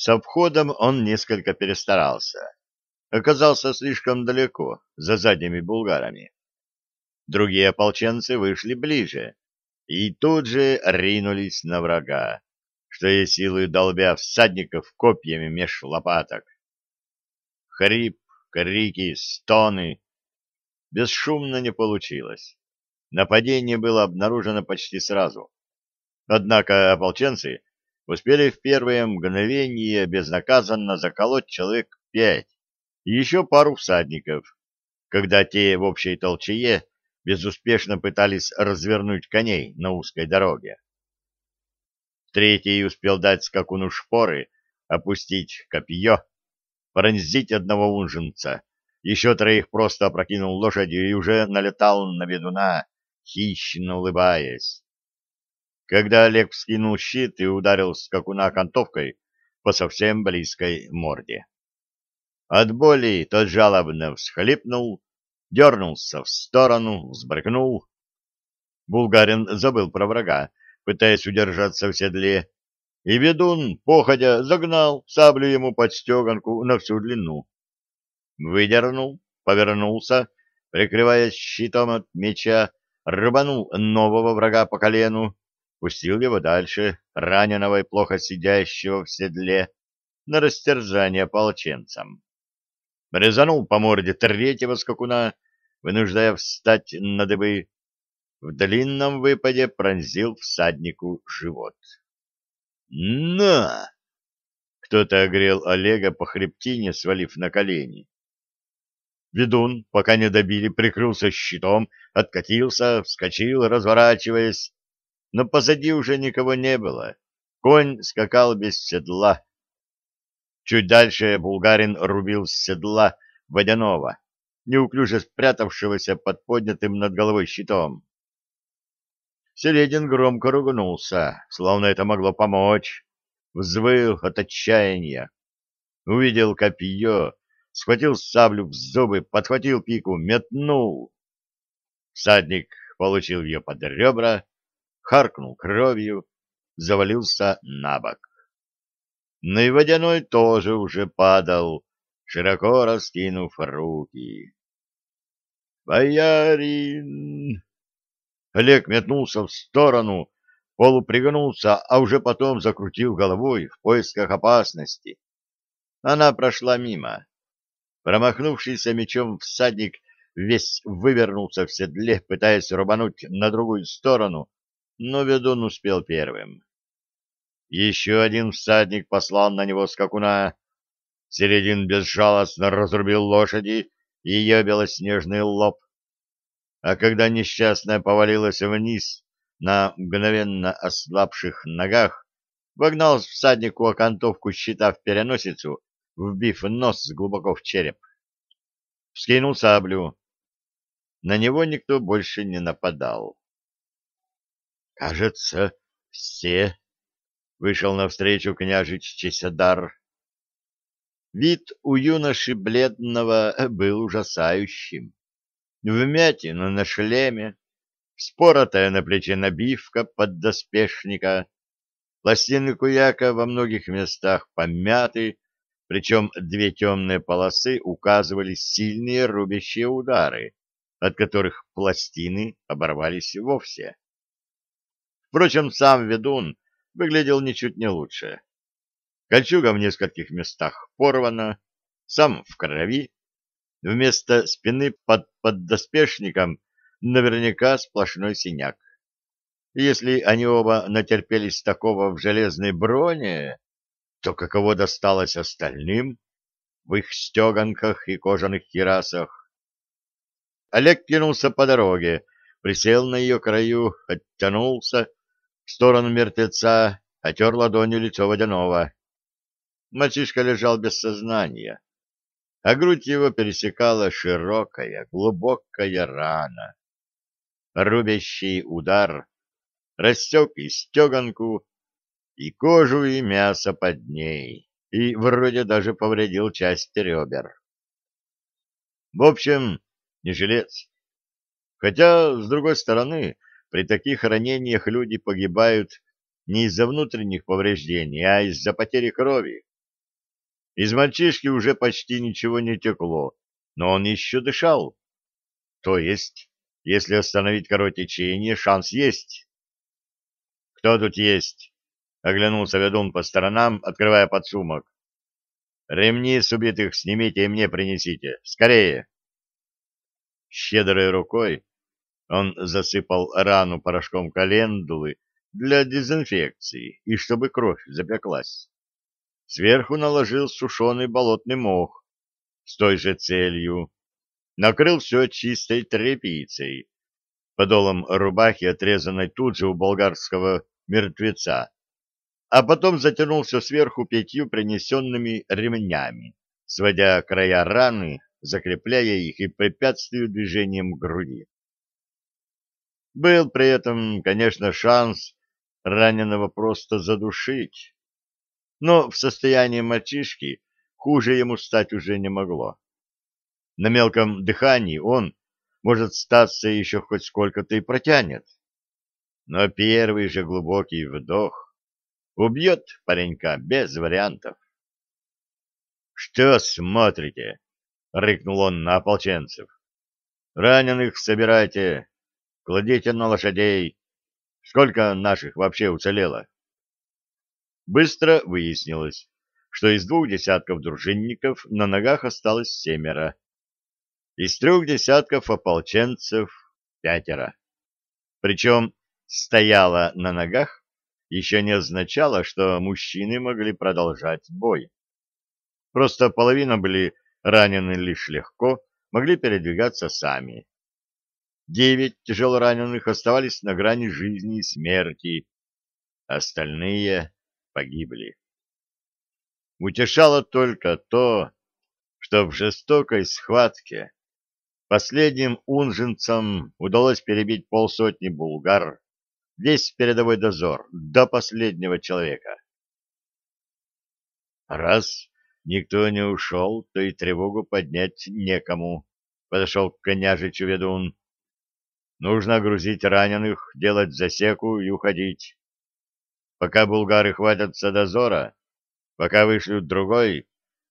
Со входом он несколько перестарался. Оказался слишком далеко, за задними булгарами. Другие ополченцы вышли ближе и тут же ринулись на врага, что есть силы долбя всадников копьями меж лопаток. Хрип, крики, стоны. Бесшумно не получилось. Нападение было обнаружено почти сразу. Однако ополченцы успели в первое мгновение безнаказанно заколоть человек пять и еще пару всадников, когда те в общей толчее безуспешно пытались развернуть коней на узкой дороге. Третий успел дать скакуну шпоры, опустить копье, пронзить одного унженца, еще троих просто опрокинул лошадью и уже налетал на ведуна, хищно улыбаясь когда Олег вскинул щит и ударил скакуна окантовкой по совсем близкой морде. От боли тот жалобно всхлипнул, дернулся в сторону, взбрыкнул. Булгарин забыл про врага, пытаясь удержаться в седле, и ведун, походя, загнал саблю ему под стеганку на всю длину. Выдернул, повернулся, прикрываясь щитом от меча, рубанул нового врага по колену, пустил его дальше, раненого и плохо сидящего в седле, на растерзание ополченцам. Резанул по морде третьего скакуна, вынуждая встать на дыбы. В длинном выпаде пронзил всаднику живот. «На!» Кто-то огрел Олега по хребтине, свалив на колени. Ведун, пока не добили, прикрылся щитом, откатился, вскочил, разворачиваясь, но позади уже никого не было. Конь скакал без седла. Чуть дальше булгарин рубил с седла водяного, неуклюже спрятавшегося под поднятым над головой щитом. Середин громко ругнулся, словно это могло помочь. Взвыл от отчаяния. Увидел копье, схватил саблю в зубы, подхватил пику, метнул. Всадник получил ее под ребра, харкнул кровью, завалился на бок. Но и водяной тоже уже падал, широко раскинув руки. «Боярин!» Олег метнулся в сторону, полупригнулся, а уже потом закрутил головой в поисках опасности. Она прошла мимо. Промахнувшийся мечом всадник весь вывернулся в седле, пытаясь рубануть на другую сторону, но ведун успел первым. Еще один всадник послал на него скакуна. Середин безжалостно разрубил лошади и ее белоснежный лоб. А когда несчастная повалилась вниз на мгновенно ослабших ногах, вогнал всаднику окантовку щита в переносицу, вбив нос глубоко в череп. Вскинул саблю. На него никто больше не нападал. Кажется, все. Вышел навстречу княжич Чесадар. Вид у юноши бледного был ужасающим. Вмятина на шлеме, споротая на плече набивка под доспешника, пластины куяка во многих местах помяты, причем две темные полосы указывали сильные рубящие удары, от которых пластины оборвались вовсе. Впрочем, сам ведун выглядел ничуть не лучше. Кольчуга в нескольких местах порвана, сам в крови. Вместо спины под поддоспешником наверняка сплошной синяк. если они оба натерпелись такого в железной броне, то каково досталось остальным в их стеганках и кожаных кирасах? Олег кинулся по дороге, присел на ее краю, оттянулся в сторону мертвеца, отер ладонью лицо водяного. Мальчишка лежал без сознания, а грудь его пересекала широкая, глубокая рана. Рубящий удар рассек и стеганку, и кожу, и мясо под ней, и вроде даже повредил часть ребер. В общем, не жилец. Хотя, с другой стороны, при таких ранениях люди погибают не из-за внутренних повреждений, а из-за потери крови. Из мальчишки уже почти ничего не текло, но он еще дышал. То есть, если остановить кровотечение, шанс есть. «Кто тут есть?» — оглянулся ведун по сторонам, открывая подсумок. «Ремни с убитых снимите и мне принесите. Скорее!» Щедрой рукой он засыпал рану порошком календулы для дезинфекции и чтобы кровь запеклась. Сверху наложил сушеный болотный мох с той же целью. Накрыл все чистой тряпицей, подолом рубахи, отрезанной тут же у болгарского мертвеца, а потом затянул все сверху пятью принесенными ремнями, сводя края раны, закрепляя их и препятствуя движением груди. Был при этом, конечно, шанс раненого просто задушить, но в состоянии мальчишки хуже ему стать уже не могло. На мелком дыхании он, может, статься еще хоть сколько-то и протянет. Но первый же глубокий вдох убьет паренька без вариантов. — Что смотрите? — рыкнул он на ополченцев. — Раненых собирайте, Кладите на лошадей. Сколько наших вообще уцелело? Быстро выяснилось, что из двух десятков дружинников на ногах осталось семеро. Из трех десятков ополченцев пятеро. Причем стояла на ногах еще не означало, что мужчины могли продолжать бой. Просто половина были ранены лишь легко, могли передвигаться сами. Девять тяжелораненых оставались на грани жизни и смерти. Остальные погибли. Утешало только то, что в жестокой схватке последним унженцам удалось перебить полсотни булгар, весь передовой дозор, до последнего человека. Раз никто не ушел, то и тревогу поднять некому, — подошел к княжичу ведун. Нужно грузить раненых, делать засеку и уходить. Пока булгары хватятся дозора, пока вышлют другой,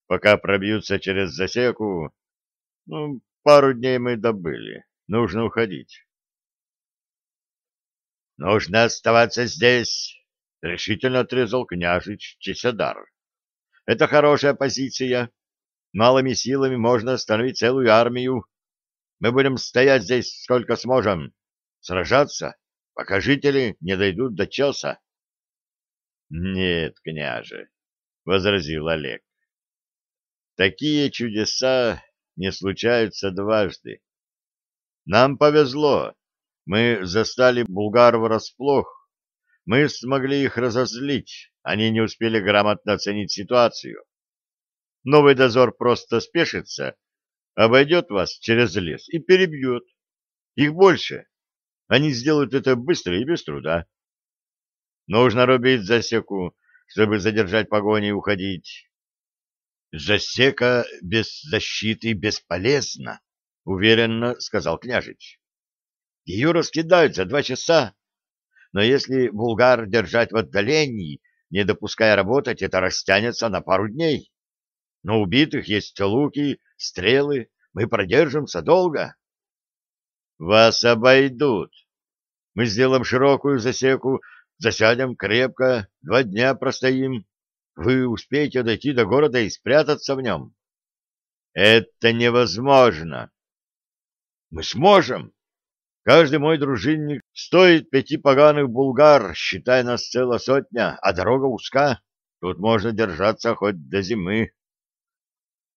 пока пробьются через засеку, ну, пару дней мы добыли. Нужно уходить. Нужно оставаться здесь, — решительно отрезал княжич Чесадар. Это хорошая позиция. Малыми силами можно остановить целую армию. Мы будем стоять здесь сколько сможем, сражаться, пока жители не дойдут до часа. — Нет, княже, — возразил Олег. — Такие чудеса не случаются дважды. Нам повезло. Мы застали булгар врасплох. Мы смогли их разозлить. Они не успели грамотно оценить ситуацию. Новый дозор просто спешится обойдет вас через лес и перебьет. Их больше. Они сделают это быстро и без труда. Нужно рубить засеку, чтобы задержать погони и уходить. Засека без защиты бесполезна, уверенно сказал княжич. Ее раскидают за два часа. Но если булгар держать в отдалении, не допуская работать, это растянется на пару дней. Но убитых есть луки, стрелы, мы продержимся долго. Вас обойдут. Мы сделаем широкую засеку, засядем крепко, два дня простоим. Вы успеете дойти до города и спрятаться в нем. Это невозможно. Мы сможем. Каждый мой дружинник стоит пяти поганых булгар, считай нас целая сотня, а дорога узка. Тут можно держаться хоть до зимы.